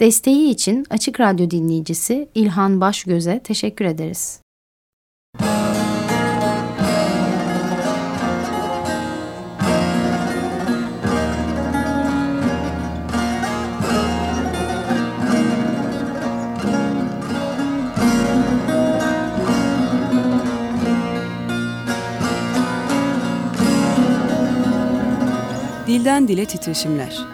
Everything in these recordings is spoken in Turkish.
Desteği için Açık Radyo dinleyicisi İlhan Başgöz'e teşekkür ederiz. Dilden Dile Titreşimler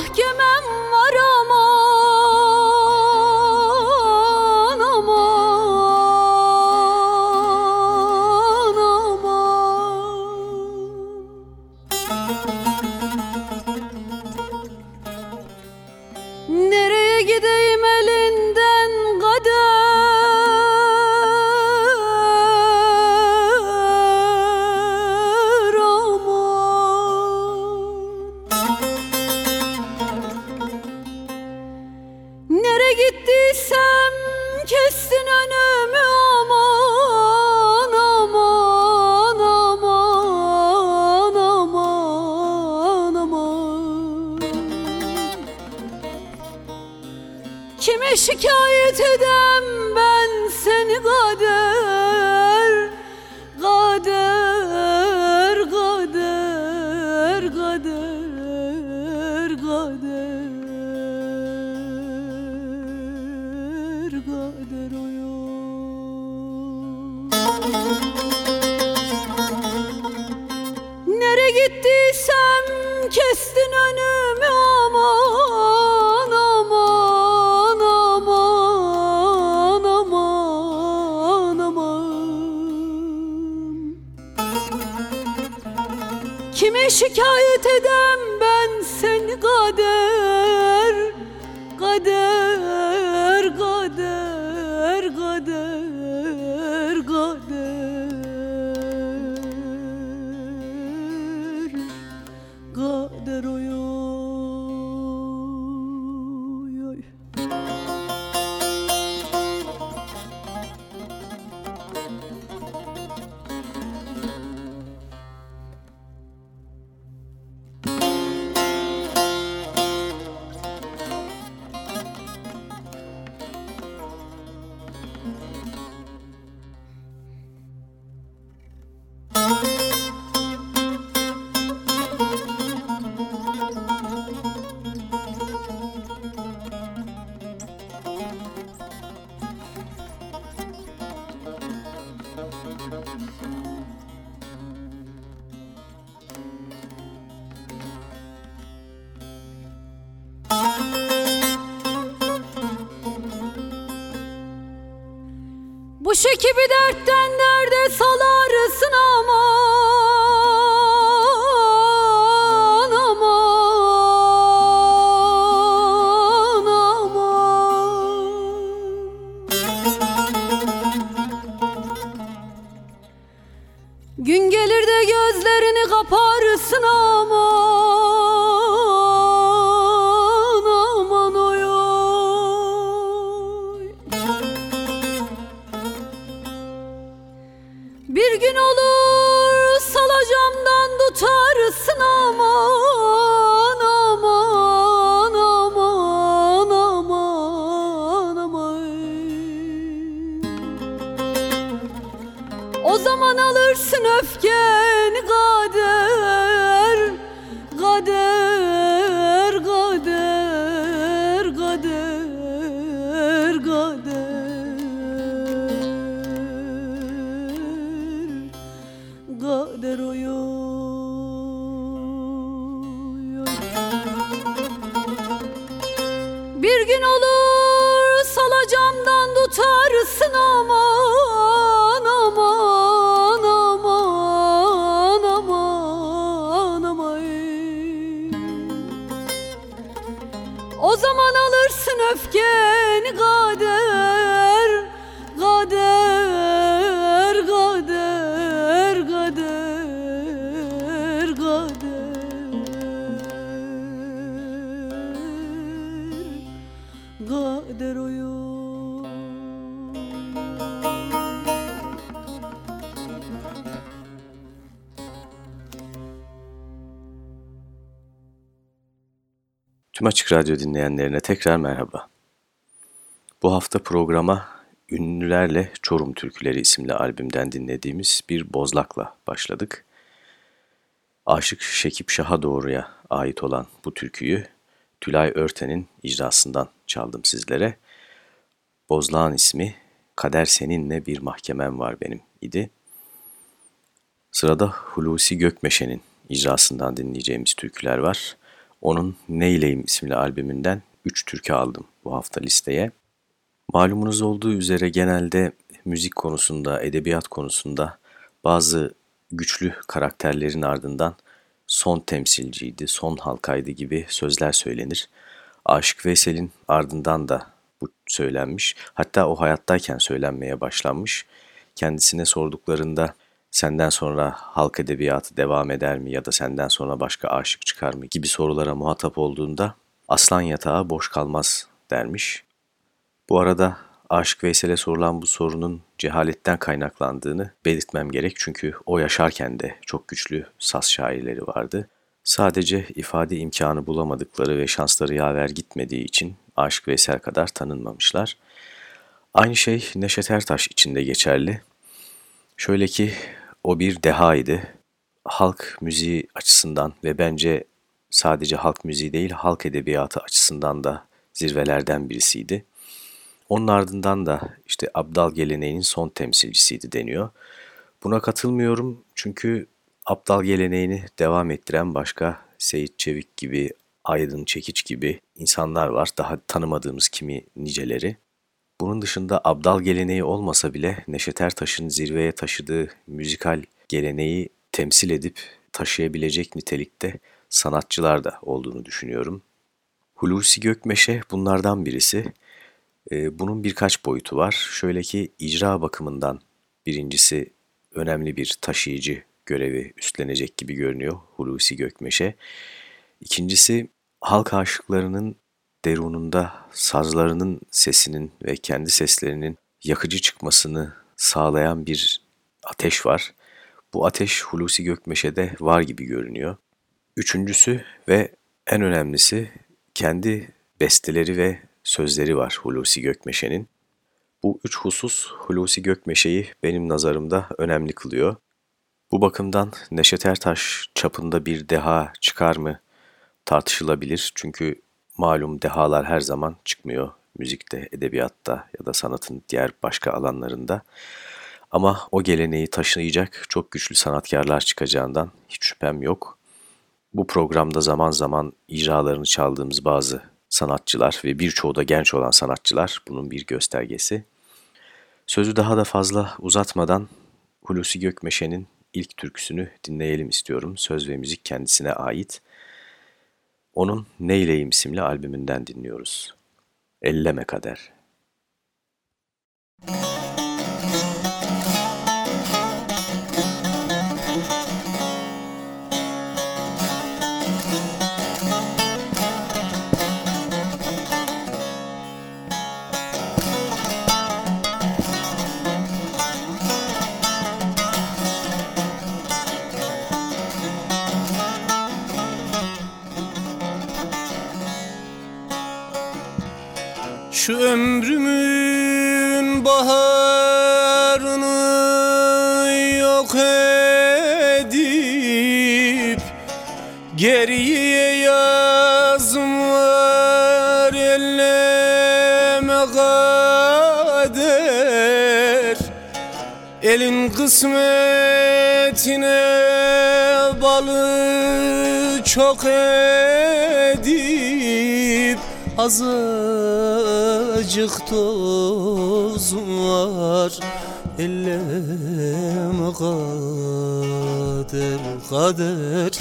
De şikayet edem Kuş ekibi dertten derde salarsın Tüm Açık Radyo dinleyenlerine tekrar merhaba. Bu hafta programa Ünlülerle Çorum Türküleri isimli albümden dinlediğimiz bir bozlakla başladık. Aşık Şekip Şah'a doğruya ait olan bu türküyü Tülay Örten'in icrasından çaldım sizlere. Bozlağın ismi Kader Seninle Bir Mahkemem Var Benim idi. Sırada Hulusi Gökmeşe'nin icrasından dinleyeceğimiz türküler var. Onun Neyleyim isimli albümünden 3 türkü aldım bu hafta listeye. Malumunuz olduğu üzere genelde müzik konusunda, edebiyat konusunda bazı güçlü karakterlerin ardından son temsilciydi, son halkaydı gibi sözler söylenir. Aşık Veysel'in ardından da bu söylenmiş. Hatta o hayattayken söylenmeye başlanmış. Kendisine sorduklarında senden sonra halk edebiyatı devam eder mi ya da senden sonra başka aşık çıkar mı gibi sorulara muhatap olduğunda aslan yatağı boş kalmaz dermiş. Bu arada Aşık Veysel'e sorulan bu sorunun cehaletten kaynaklandığını belirtmem gerek çünkü o yaşarken de çok güçlü saz şairleri vardı. Sadece ifade imkanı bulamadıkları ve şansları yaver gitmediği için Aşık Veysel kadar tanınmamışlar. Aynı şey Neşet Ertaş için de geçerli. Şöyle ki o bir dehaydı. Halk müziği açısından ve bence sadece halk müziği değil halk edebiyatı açısından da zirvelerden birisiydi. Onun ardından da işte Abdal geleneğinin son temsilcisiydi deniyor. Buna katılmıyorum çünkü Abdal geleneğini devam ettiren başka Seyit Çevik gibi, Aydın Çekiç gibi insanlar var. Daha tanımadığımız kimi niceleri. Bunun dışında Abdal geleneği olmasa bile Neşet Ertaş'ın zirveye taşıdığı müzikal geleneği temsil edip taşıyabilecek nitelikte sanatçılar da olduğunu düşünüyorum. Hulusi Gökmeşe bunlardan birisi. Ee, bunun birkaç boyutu var. Şöyle ki icra bakımından birincisi önemli bir taşıyıcı görevi üstlenecek gibi görünüyor Hulusi Gökmeşe. İkincisi halk aşıklarının derununda sazlarının sesinin ve kendi seslerinin yakıcı çıkmasını sağlayan bir ateş var. Bu ateş Hulusi Gökmeşe'de var gibi görünüyor. Üçüncüsü ve en önemlisi kendi besteleri ve sözleri var Hulusi Gökmeşe'nin. Bu üç husus Hulusi Gökmeşe'yi benim nazarımda önemli kılıyor. Bu bakımdan Neşet Ertaş çapında bir deha çıkar mı tartışılabilir. Çünkü malum dehalar her zaman çıkmıyor müzikte, edebiyatta ya da sanatın diğer başka alanlarında. Ama o geleneği taşıyacak çok güçlü sanatkarlar çıkacağından hiç şüphem yok. Bu programda zaman zaman icralarını çaldığımız bazı sanatçılar ve birçoğu da genç olan sanatçılar bunun bir göstergesi. Sözü daha da fazla uzatmadan Hulusi Gökmeşe'nin ilk türküsünü dinleyelim istiyorum. Söz ve müzik kendisine ait. Onun Neyleyim isimli albümünden dinliyoruz. Elleme Kader. Müzik Şu ömrümün baharını yok edip Geriye yazmar elleme kader. Elin kısmetine balı çok edip Azıcık toz var Elleme kader kader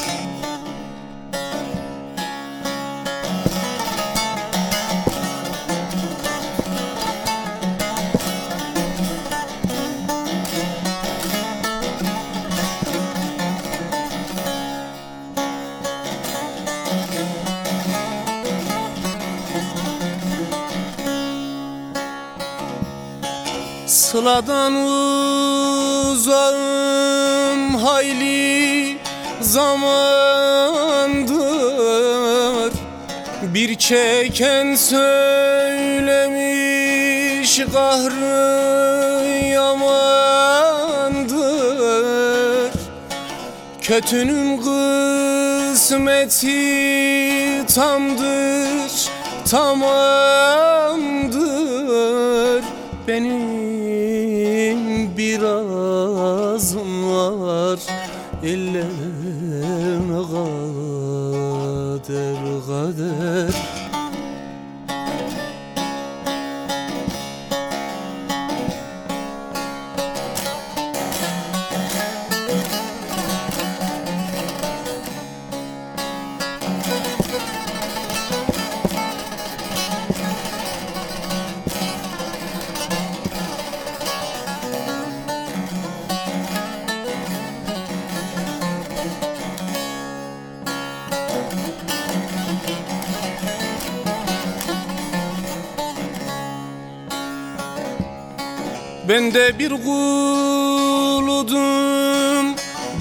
Sıladan uzağım hayli zamandır. Bir çeken söylemiş kahrı yamandır. Kötünün kısmeti tamdır, tamamdır. Benim Elleme Ben de bir kuludum.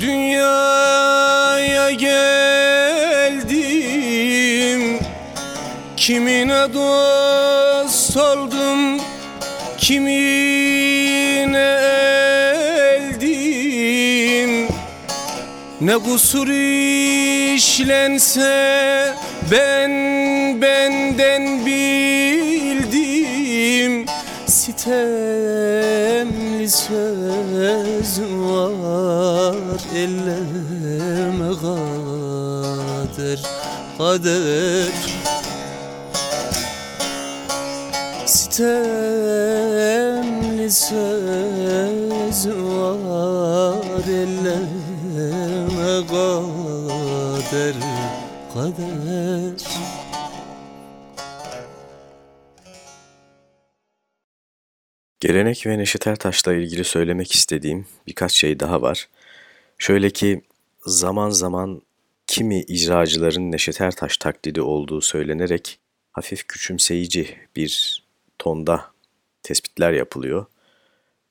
Dünyaya geldim. Kimine dost oldum Kimine eldim. Ne kusur işlense Ben benden bildim. Sitemli kader Sitemli söz var elleme kader kader Gelenek ve Neşet Ertaş'la ilgili söylemek istediğim birkaç şey daha var. Şöyle ki zaman zaman kimi icracıların Neşet Ertaş taklidi olduğu söylenerek hafif küçümseyici bir tonda tespitler yapılıyor.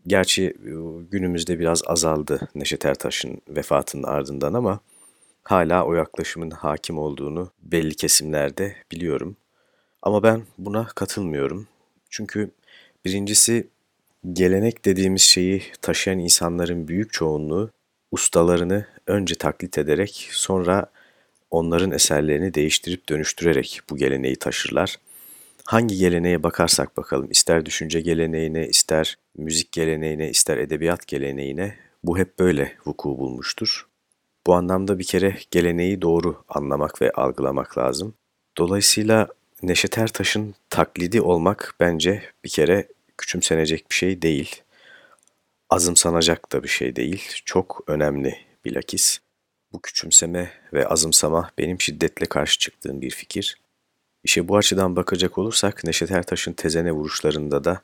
Gerçi e, günümüzde biraz azaldı Neşet Ertaş'ın vefatının ardından ama hala o yaklaşımın hakim olduğunu belli kesimlerde biliyorum. Ama ben buna katılmıyorum. Çünkü birincisi Gelenek dediğimiz şeyi taşıyan insanların büyük çoğunluğu ustalarını önce taklit ederek sonra onların eserlerini değiştirip dönüştürerek bu geleneği taşırlar. Hangi geleneğe bakarsak bakalım, ister düşünce geleneğine, ister müzik geleneğine, ister edebiyat geleneğine bu hep böyle vuku bulmuştur. Bu anlamda bir kere geleneği doğru anlamak ve algılamak lazım. Dolayısıyla Neşet Ertaş'ın taklidi olmak bence bir kere küçümsenecek bir şey değil. Azımsanacak da bir şey değil. Çok önemli bilakis. Bu küçümseme ve azımsama benim şiddetle karşı çıktığım bir fikir. İşe bu açıdan bakacak olursak Neşet Ertaş'ın tezene vuruşlarında da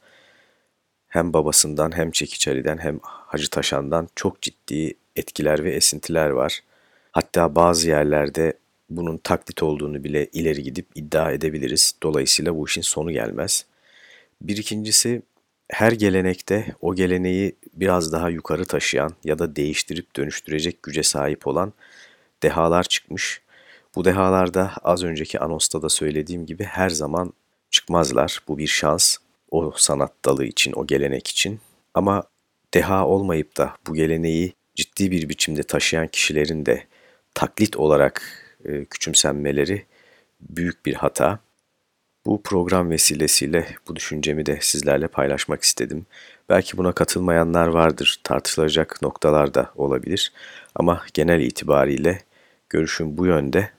hem babasından hem Çekiç Ali'den hem Hacı Taşan'dan çok ciddi etkiler ve esintiler var. Hatta bazı yerlerde bunun taklit olduğunu bile ileri gidip iddia edebiliriz. Dolayısıyla bu işin sonu gelmez. Bir ikincisi her gelenekte o geleneği biraz daha yukarı taşıyan ya da değiştirip dönüştürecek güce sahip olan dehalar çıkmış. Bu dehalarda az önceki anosta da söylediğim gibi her zaman çıkmazlar. Bu bir şans o sanat dalı için, o gelenek için. Ama deha olmayıp da bu geleneği ciddi bir biçimde taşıyan kişilerin de taklit olarak e, küçümsenmeleri büyük bir hata. Bu program vesilesiyle bu düşüncemi de sizlerle paylaşmak istedim. Belki buna katılmayanlar vardır, tartışılacak noktalar da olabilir. Ama genel itibariyle görüşüm bu yönde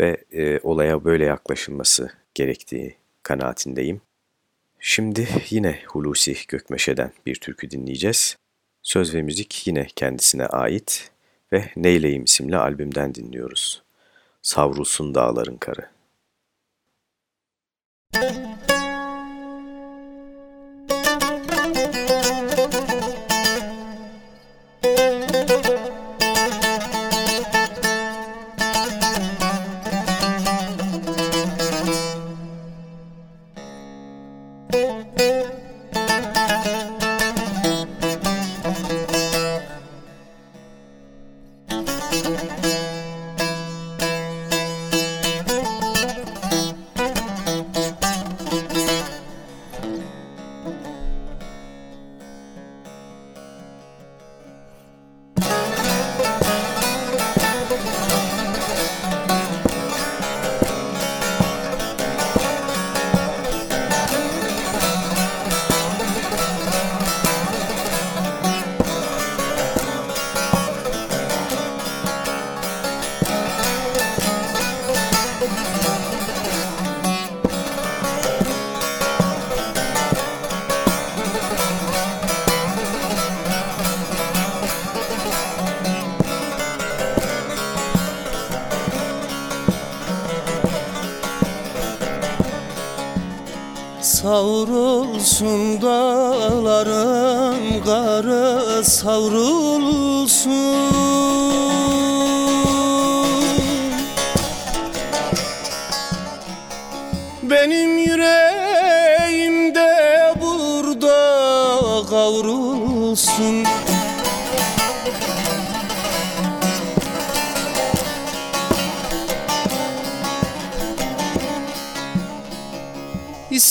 ve e, olaya böyle yaklaşılması gerektiği kanaatindeyim. Şimdi yine Hulusi Gökmeşe'den bir türkü dinleyeceğiz. Söz ve müzik yine kendisine ait ve Neyleyim isimli albümden dinliyoruz. Savrulsun dağların karı. Thank you.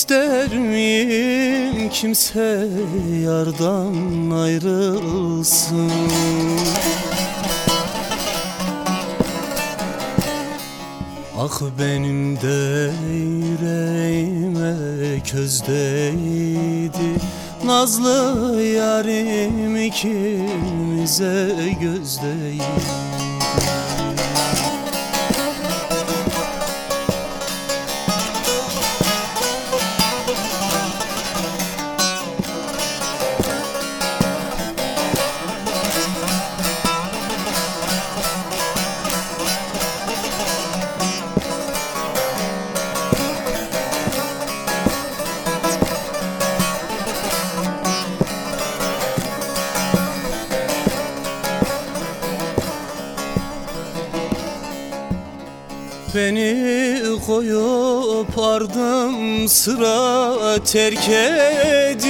İster miyim kimse yardan ayrılsın. Ah benim de yüreğime közdeydi. Nazlı yarim ikimize gözdeydi Beni koyup ardım sıra terk edip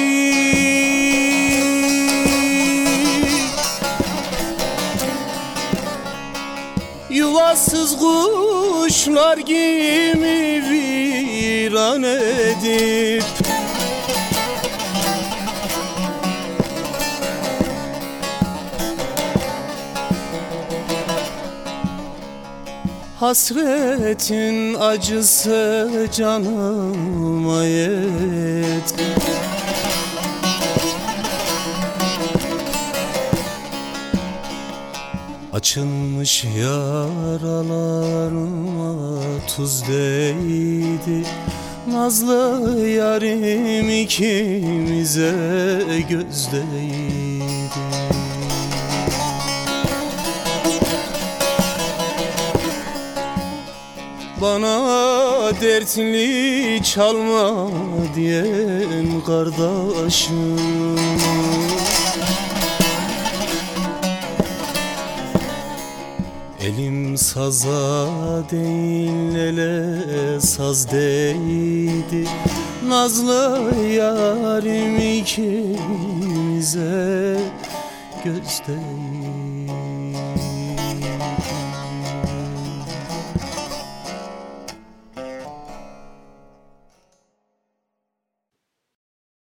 Yuvasız kuşlar gibi viran edip Hasretin acısı canıma yetti Açılmış yaralarıma tuz değdi. Nazlı yarim ikimize gözdeydi Bana dertli çalma diyen kardeşim. Elim saza değil ele saz değdi Nazlı yarim ikimize göz değdi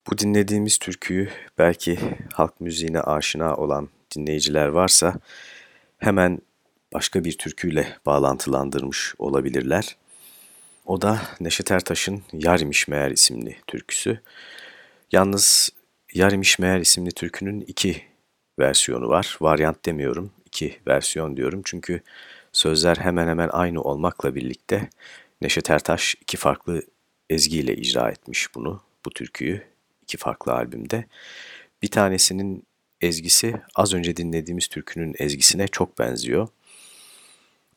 Bu dinlediğimiz türküyü belki halk müziğine aşina olan dinleyiciler varsa hemen başka bir türküyle bağlantılandırmış olabilirler. O da Neşet Ertaş'ın Yarimiş Meğer isimli türküsü. Yalnız Yarimiş Meğer isimli türkünün iki versiyonu var. Varyant demiyorum, iki versiyon diyorum. Çünkü sözler hemen hemen aynı olmakla birlikte Neşet Ertaş iki farklı ezgiyle icra etmiş bunu, bu türküyü iki farklı albümde. Bir tanesinin ezgisi az önce dinlediğimiz türkünün ezgisine çok benziyor.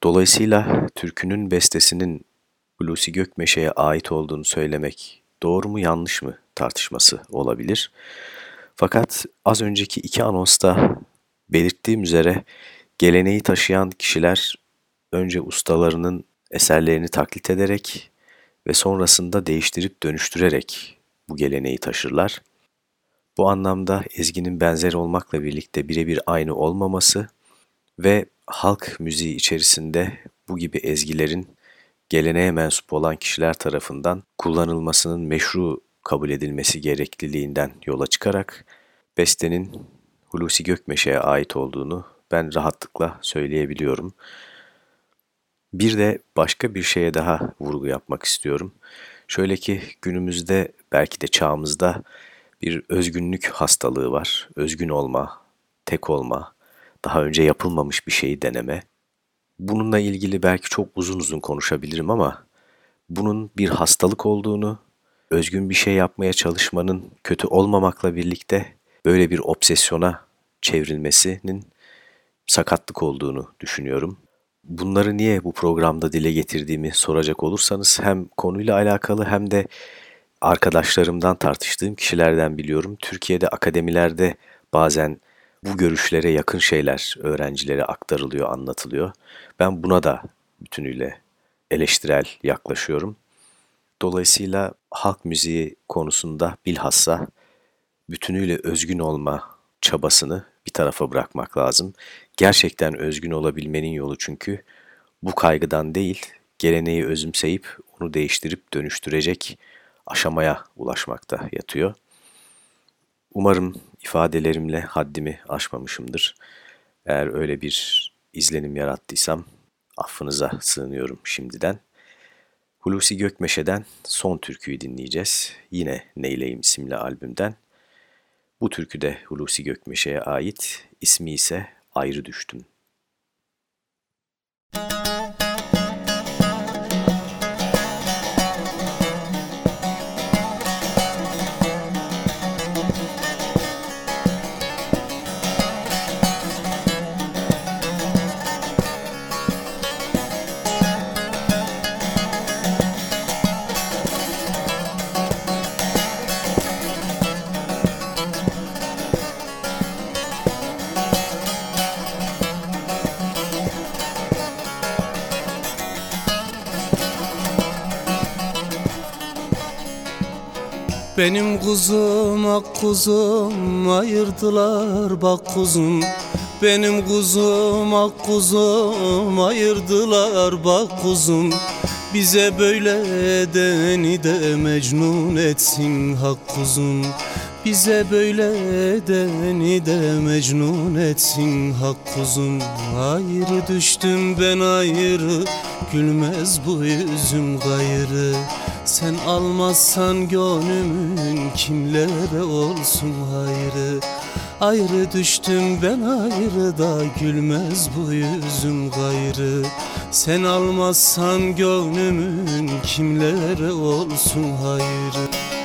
Dolayısıyla türkünün bestesinin Hulusi Gökmeşe'ye ait olduğunu söylemek doğru mu yanlış mı tartışması olabilir. Fakat az önceki iki anonsta belirttiğim üzere geleneği taşıyan kişiler önce ustalarının eserlerini taklit ederek ve sonrasında değiştirip dönüştürerek bu geleneği taşırlar. Bu anlamda ezginin benzer olmakla birlikte birebir aynı olmaması ve halk müziği içerisinde bu gibi ezgilerin geleneğe mensup olan kişiler tarafından kullanılmasının meşru kabul edilmesi gerekliliğinden yola çıkarak bestenin Hulusi Gökmeşe'ye ait olduğunu ben rahatlıkla söyleyebiliyorum. Bir de başka bir şeye daha vurgu yapmak istiyorum. Şöyle ki günümüzde belki de çağımızda bir özgünlük hastalığı var. Özgün olma, tek olma, daha önce yapılmamış bir şeyi deneme. Bununla ilgili belki çok uzun uzun konuşabilirim ama bunun bir hastalık olduğunu, özgün bir şey yapmaya çalışmanın kötü olmamakla birlikte böyle bir obsesyona çevrilmesinin sakatlık olduğunu düşünüyorum. Bunları niye bu programda dile getirdiğimi soracak olursanız hem konuyla alakalı hem de arkadaşlarımdan tartıştığım kişilerden biliyorum. Türkiye'de akademilerde bazen bu görüşlere yakın şeyler öğrencilere aktarılıyor, anlatılıyor. Ben buna da bütünüyle eleştirel yaklaşıyorum. Dolayısıyla halk müziği konusunda bilhassa bütünüyle özgün olma çabasını bir tarafa bırakmak lazım. Gerçekten özgün olabilmenin yolu çünkü bu kaygıdan değil, geleneği özümseyip onu değiştirip dönüştürecek aşamaya ulaşmakta yatıyor. Umarım ifadelerimle haddimi aşmamışımdır. Eğer öyle bir izlenim yarattıysam affınıza sığınıyorum şimdiden. Hulusi Gökmeşe'den son türküyü dinleyeceğiz. Yine Neyleyim isimli albümden. Bu türkü de Hulusi Gökmeşe'ye ait, ismi ise Ayrı Düştüm. Benim kuzum ak kuzum ayırdılar bak kuzum. Benim kuzum ak kuzum ayırdılar bak kuzum. Bize böyle deni de mecnun etsin hak kuzum Bize böyle deni de mecnun etsin hak kuzum. Ayrı düştüm ben ayrı Gülmez bu yüzüm gayrı. Sen almazsan gönlümün kimlere olsun hayrı. Ayrı düştüm ben ayrı da gülmez bu yüzüm gayrı. Sen almazsan gönlümün kimlere olsun hayrı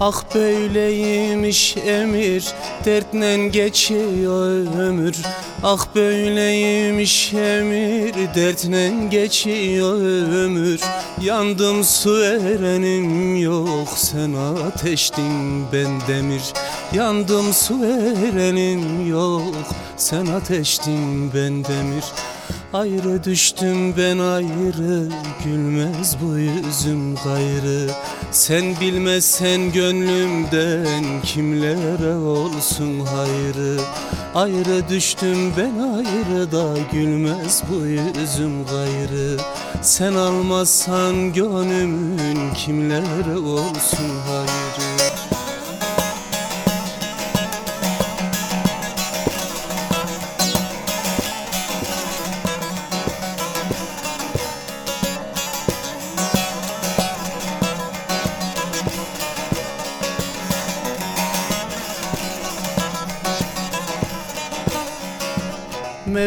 Ah böyleymiş emir Dertle geçiyor ömür. Ah böyleymiş emir Dertle geçiyor ömür. Yandım su erenim yok Sen ateştin ben demir. Yandım su erenim yok Sen ateştin ben demir Ayrı düştüm ben ayrı Gülmez bu yüzüm gayrı. Sen bilmezsen gönlümden Kimlere olsun hayrı. Ayrı düştüm ben ayrı da Gülmez bu yüzüm gayrı. Sen almazsan gönlümün Kimlere olsun hayrı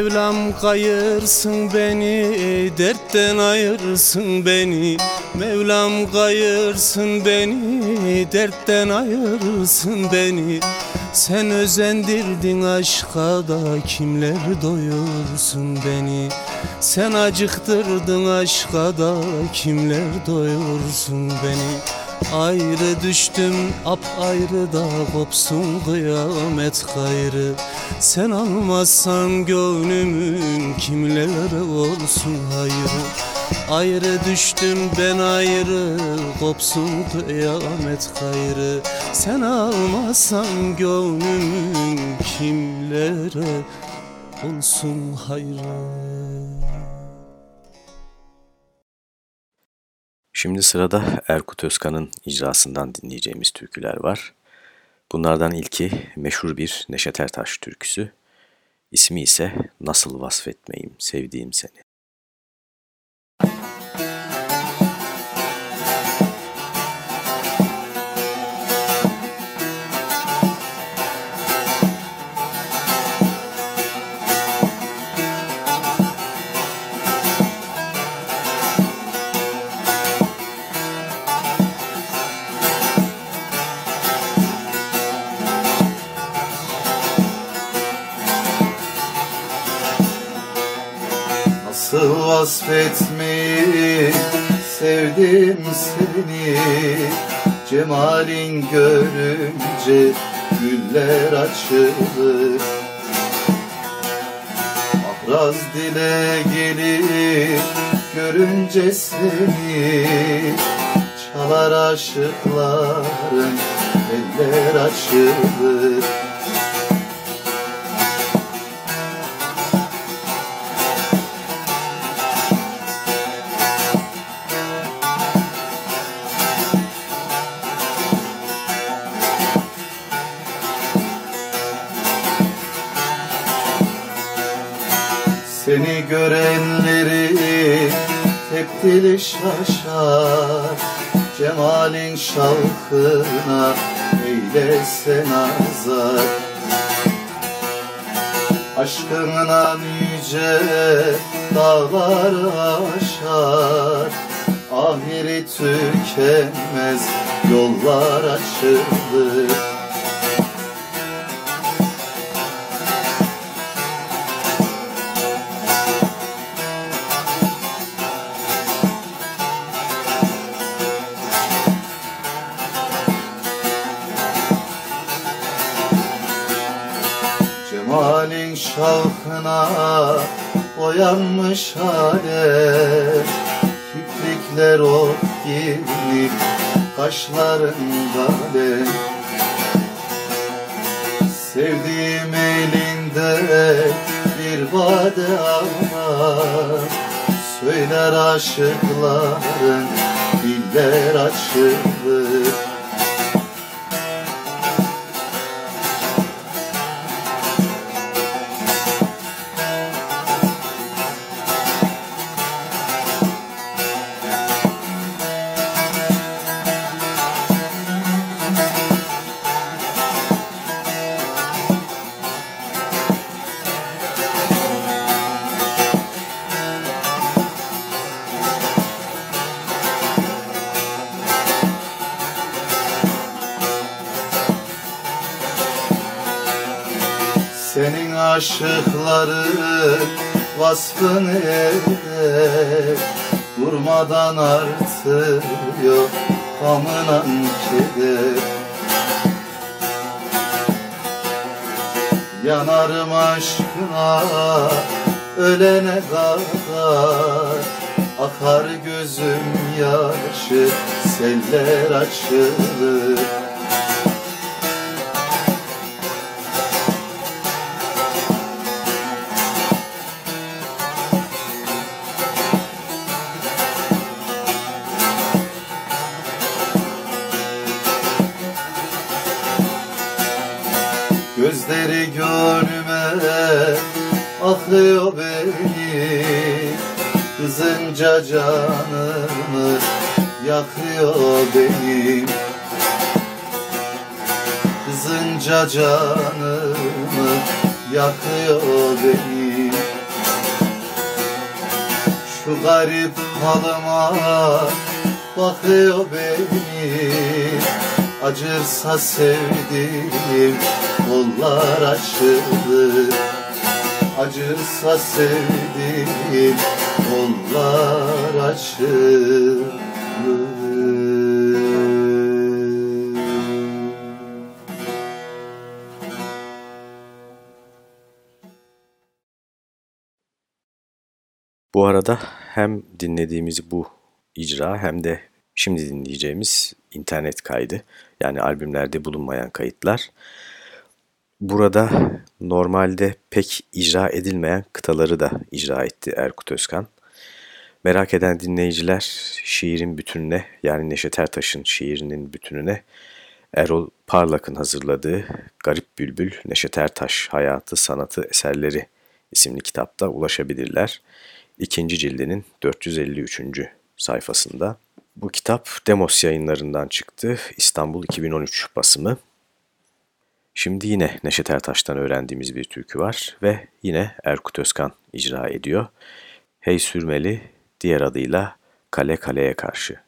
Mevlam kayırsın beni, dertten ayırsın beni. Mevlam kayırsın beni, dertten ayırsın beni. Sen özendirdin aşka da kimler doyursun beni? Sen acıktırdın aşka da kimler doyursun beni Ayrı düştüm ap ayrı da kopsun kıyamet gayrı. Sen almazsan gönlümün kimlere olsun hayrı Ayrı düştüm ben ayrı kopsun kıyamet gayrı. Sen almazsan gönlümün kimlere olsun hayrı Şimdi sırada Erkut Özkan'ın icrasından dinleyeceğimiz türküler var. Bunlardan ilki meşhur bir Neşet Ertaş türküsü. İsmi ise Nasıl Vasfetmeyim Sevdiğim Seni. Nasıl vasfetmeyi sevdim seni. Cemalin görünce güller açılır. Ahraz dile gelir görünce seni. Çalar aşıkların eller açılır Görenleri tepkili şaşar Cemalin şavkına eylese nazar. Aşkından yüce dağlar aşar. Ahiri tükenmez yollar açılır boyanmış alev Kiprikler ok gibi kaşların kalem Sevdiğim elinde bir vade ağlar Söyler aşıkların diller açılır aşıkların vasfını eder Durmadan artıyor kamınan keder Yanarım aşkına ölene kadar Akar gözüm yaşı seller açılır Kızınca canımı yakıyor benim Şu garip halıma bakıyor benim Acırsa sevdiğim kollar açılır Acırsa sevdiğim kollar açılır arada hem dinlediğimiz bu icra hem de şimdi dinleyeceğimiz internet kaydı yani albümlerde bulunmayan kayıtlar. Burada normalde pek icra edilmeyen kıtaları da icra etti Erkut Özkan. Merak eden dinleyiciler şiirin bütününe yani Neşet Ertaş'ın şiirinin bütününe Erol Parlak'ın hazırladığı Garip Bülbül Neşet Ertaş Hayatı Sanatı Eserleri isimli kitapta ulaşabilirler. İkinci cildinin 453. sayfasında. Bu kitap Demos yayınlarından çıktı. İstanbul 2013 basımı. Şimdi yine Neşet Ertaş'tan öğrendiğimiz bir türkü var ve yine Erkut Özkan icra ediyor. Hey Sürmeli, diğer adıyla Kale Kaleye Karşı.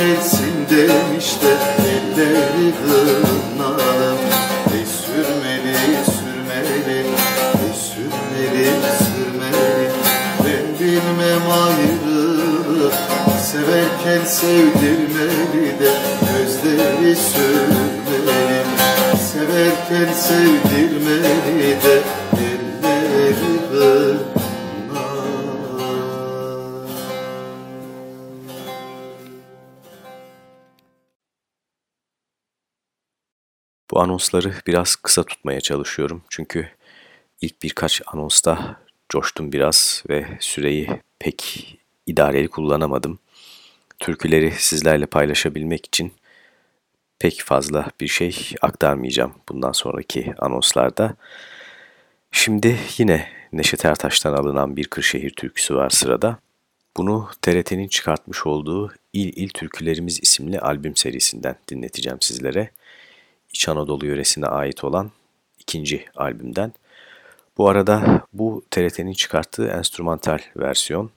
Gelsin demiş de Elleri kınalı Ey sürmeli sürmeli Ey sürmeli sürmeli. Ben bilmem ayrılık Severken sevdirmeli de Gözleri sürmeli. Severken sevdirmeli de Bu anonsları biraz kısa tutmaya çalışıyorum çünkü ilk birkaç anonsta coştum biraz ve süreyi pek idareli kullanamadım. Türküleri sizlerle paylaşabilmek için pek fazla bir şey aktarmayacağım bundan sonraki anonslarda. Şimdi yine Neşet Ertaş'tan alınan bir Kırşehir türküsü var sırada. Bunu TRT'nin çıkartmış olduğu İl İl Türkülerimiz isimli albüm serisinden dinleteceğim sizlere. İç Anadolu yöresine ait olan ikinci albümden. Bu arada bu TRT'nin çıkarttığı enstrümantal versiyon,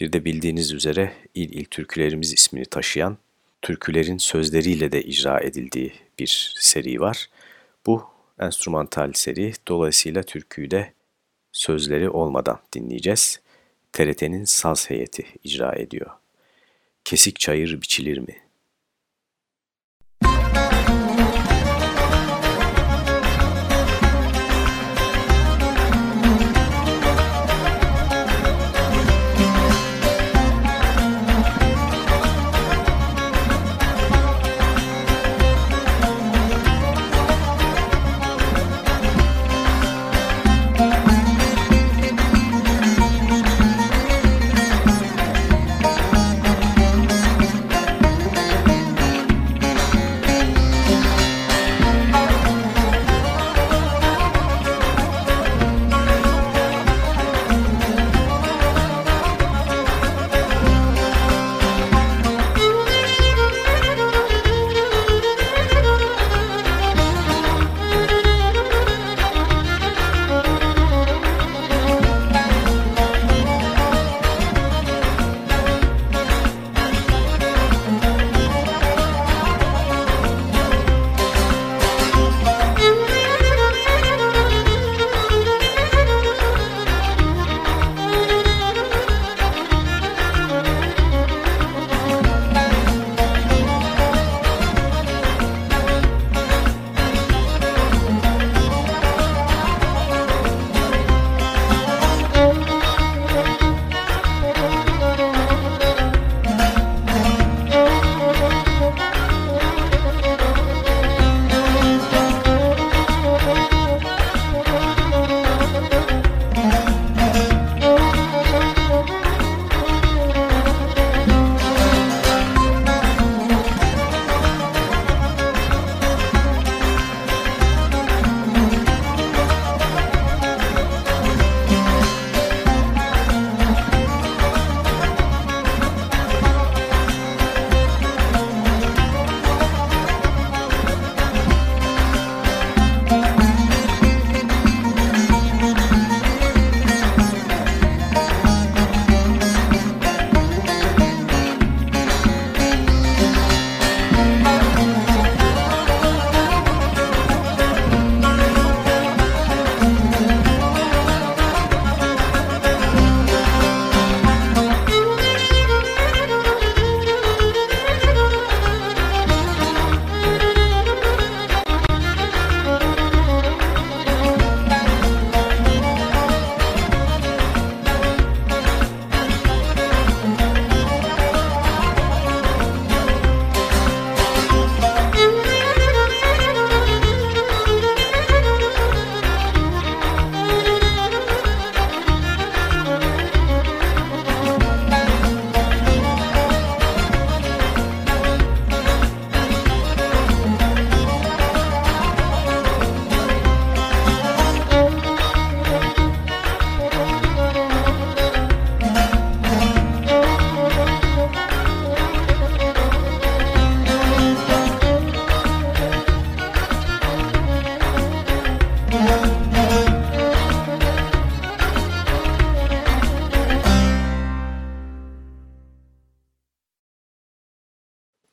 bir de bildiğiniz üzere İl İl Türkülerimiz ismini taşıyan, türkülerin sözleriyle de icra edildiği bir seri var. Bu enstrümantal seri dolayısıyla türküyü de sözleri olmadan dinleyeceğiz. TRT'nin saz heyeti icra ediyor. Kesik çayır biçilir mi?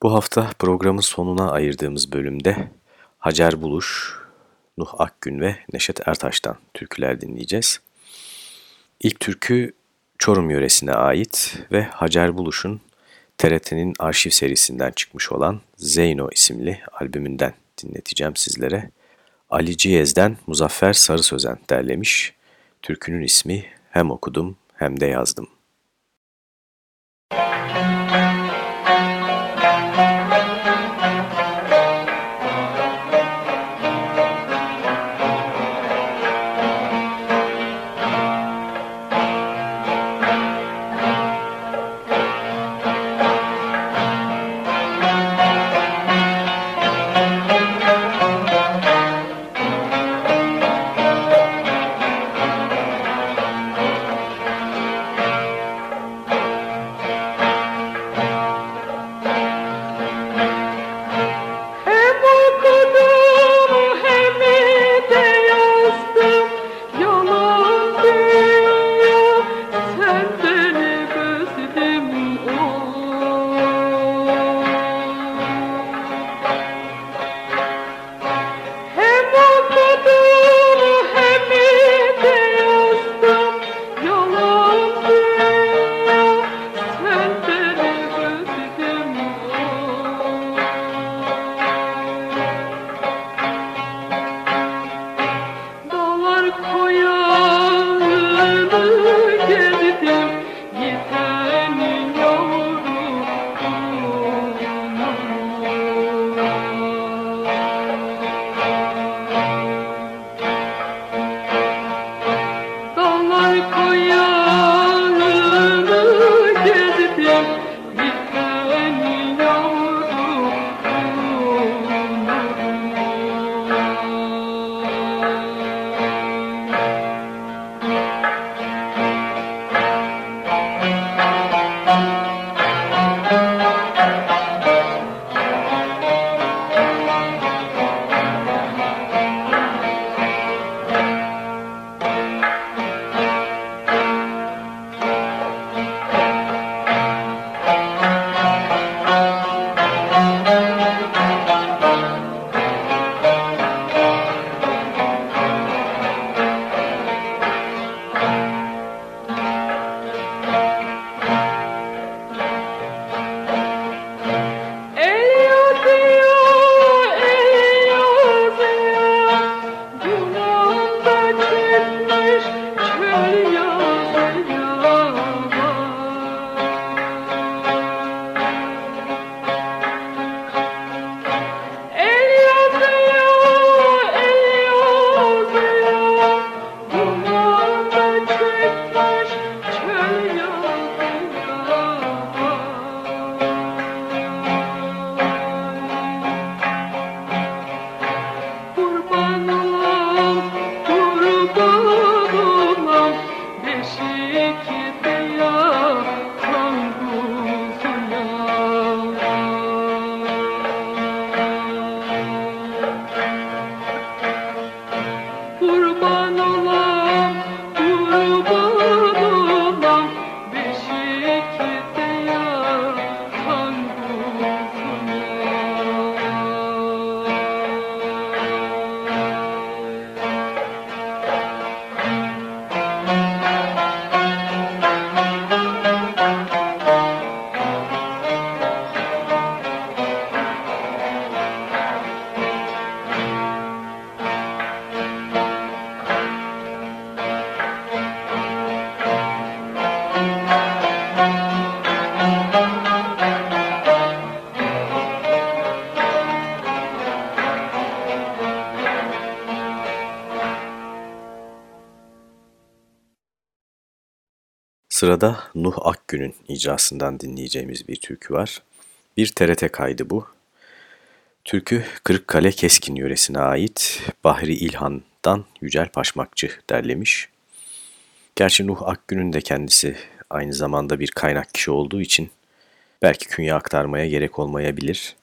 Bu hafta programın sonuna ayırdığımız bölümde Hacer Buluş, Nuh Akgün ve Neşet Ertaş'tan türküler dinleyeceğiz. İlk türkü Çorum yöresine ait ve Hacer Buluş'un TRT'nin arşiv serisinden çıkmış olan Zeyno isimli albümünden dinleteceğim sizlere. Ali Ciyez'den Muzaffer Sarı Sözen derlemiş. Türkünün ismi hem okudum hem de yazdım. Sırada Nuh Akgün'ün icrasından dinleyeceğimiz bir türkü var. Bir TRT kaydı bu. Türkü Kırıkkale Keskin yöresine ait Bahri İlhan'dan Yücel Paşmakçı derlemiş. Gerçi Nuh Akgün'ün de kendisi aynı zamanda bir kaynak kişi olduğu için belki künye aktarmaya gerek olmayabilir.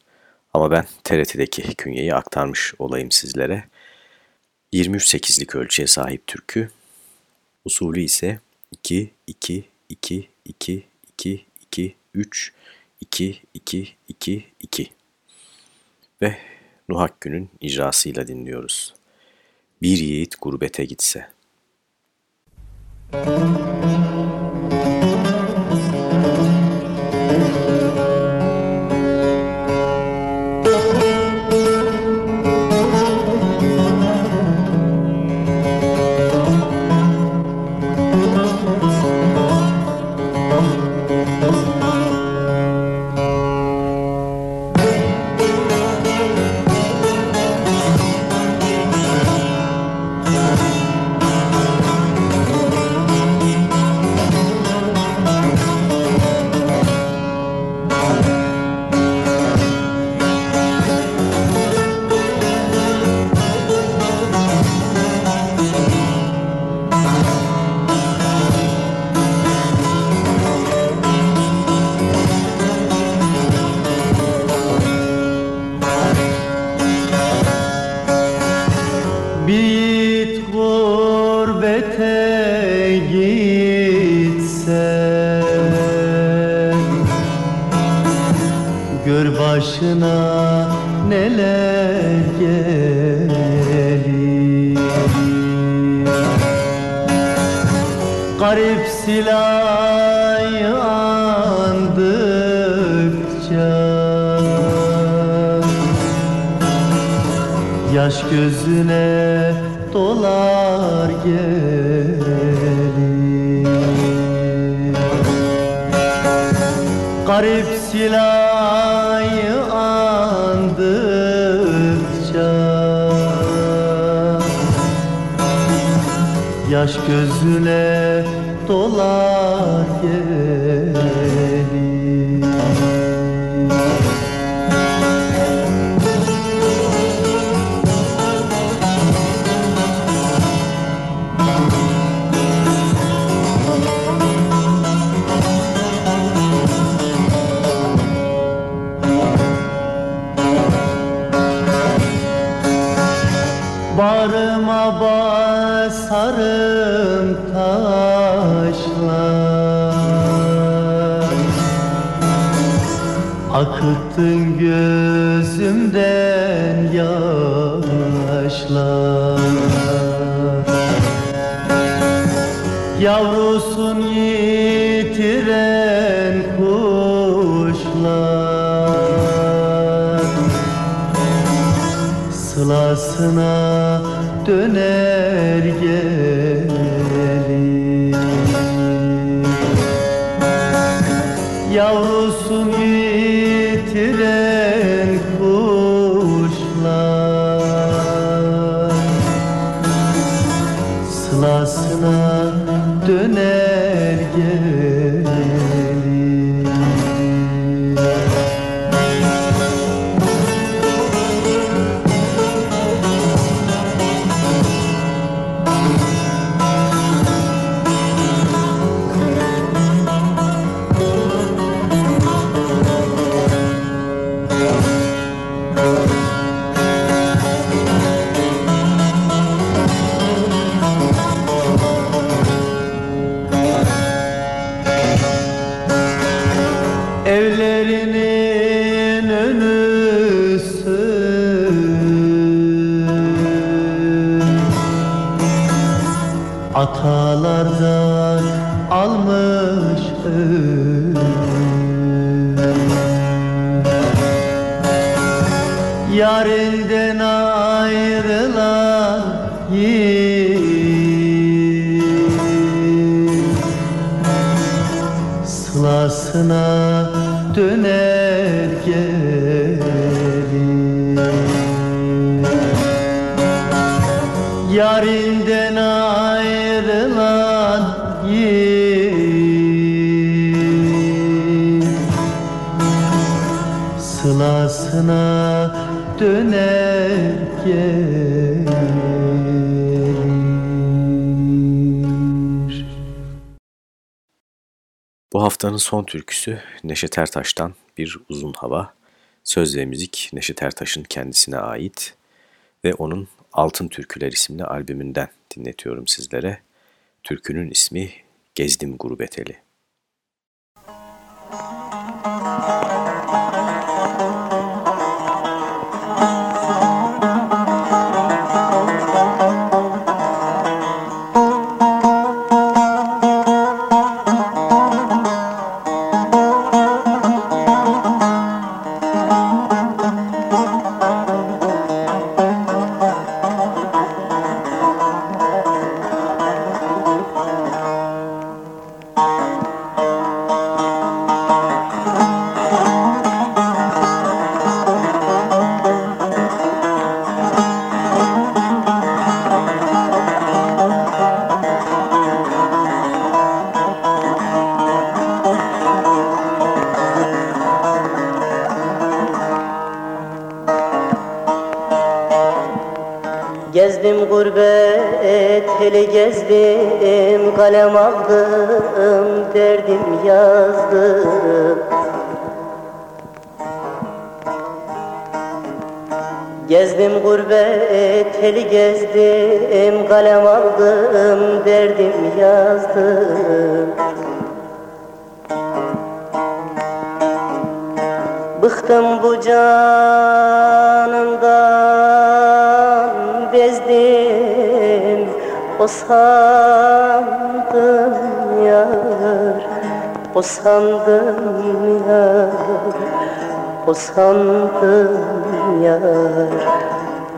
Ama ben TRT'deki künyeyi aktarmış olayım sizlere. 23-8'lik ölçüye sahip türkü. Usulü ise 2, 2, 2, 2, 2, 2, 3, 2-2-2-2 ve Nuh Hakkü'nün icrasıyla dinliyoruz. Bir yiğit gurbete gitse. Müzik Yaş gözüne dolar gelir Akıttın gözümden yaşlar Yavrusun yitiren kuşlar. Sılasına döner haftanın son türküsü Neşet Ertaş'tan bir uzun hava. Söz ve müzik Neşet Ertaş'ın kendisine ait ve onun Altın Türküler isimli albümünden dinletiyorum sizlere. Türkünün ismi Gezdim Gurbeteli. Thank. Gurbet eli gezdim Kalem aldım derdim yazdım. Gezdim gurbet eli gezdim Kalem O sandım yar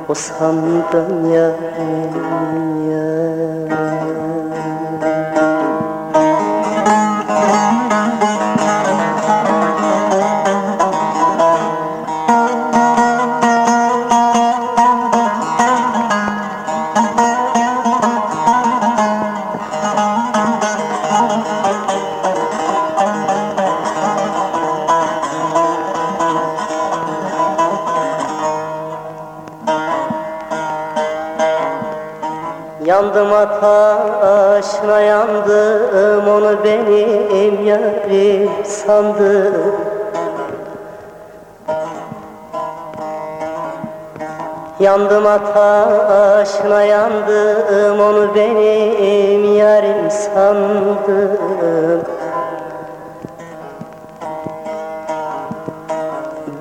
O sandım yar Yandım ateşine yandım onu benim yarim sandım. Yandım ateşine yandım onu benim yarim sandım.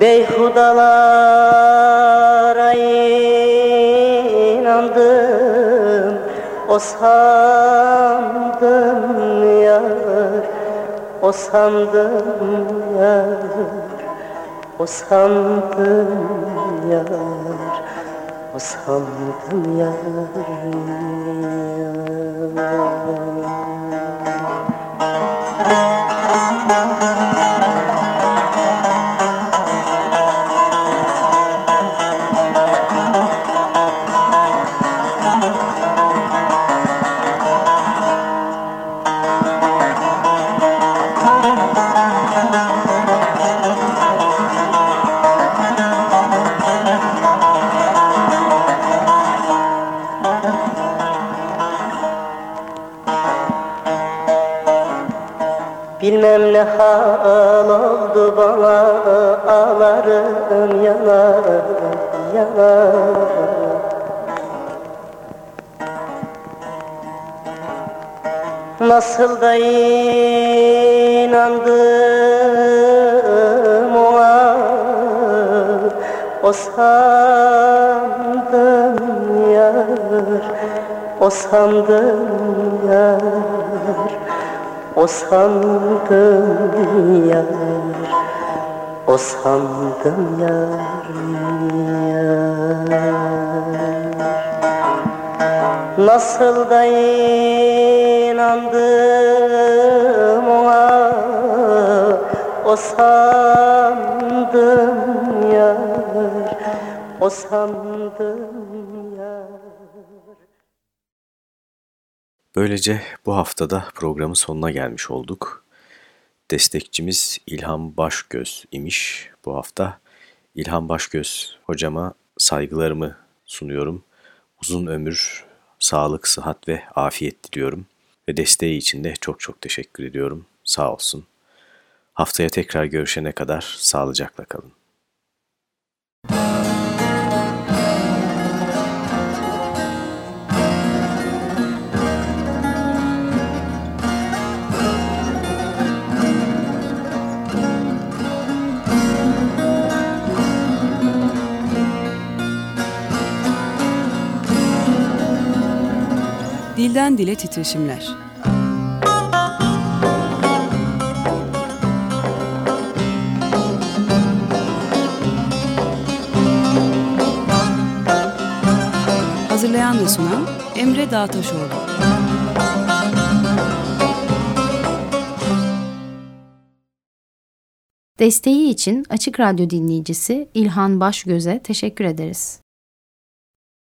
Beyhudalara inandım O sandım yar O sandım yar O sandım yar O sandım yar, Ne hal oldu bana ağlarım yanar yanar. Nasıl da inandım ona O sandım yar O sandım yar O sandım yar O sandım yar, yar. Nasıl da inandım ona O sandım yar O sandım Böylece bu haftada programın sonuna gelmiş olduk. Destekçimiz İlhan Başgöz imiş bu hafta. İlhan Başgöz hocama saygılarımı sunuyorum. Uzun ömür, sağlık, sıhhat ve afiyet diliyorum. Ve desteği için de çok çok teşekkür ediyorum. Sağ olsun. Haftaya tekrar görüşene kadar sağlıcakla kalın. Dilden dile titreşimler. Hazırlayan ve sunan Emre Dağtaşoğlu. Desteği için Açık Radyo dinleyicisi İlhan Başgöz'e teşekkür ederiz.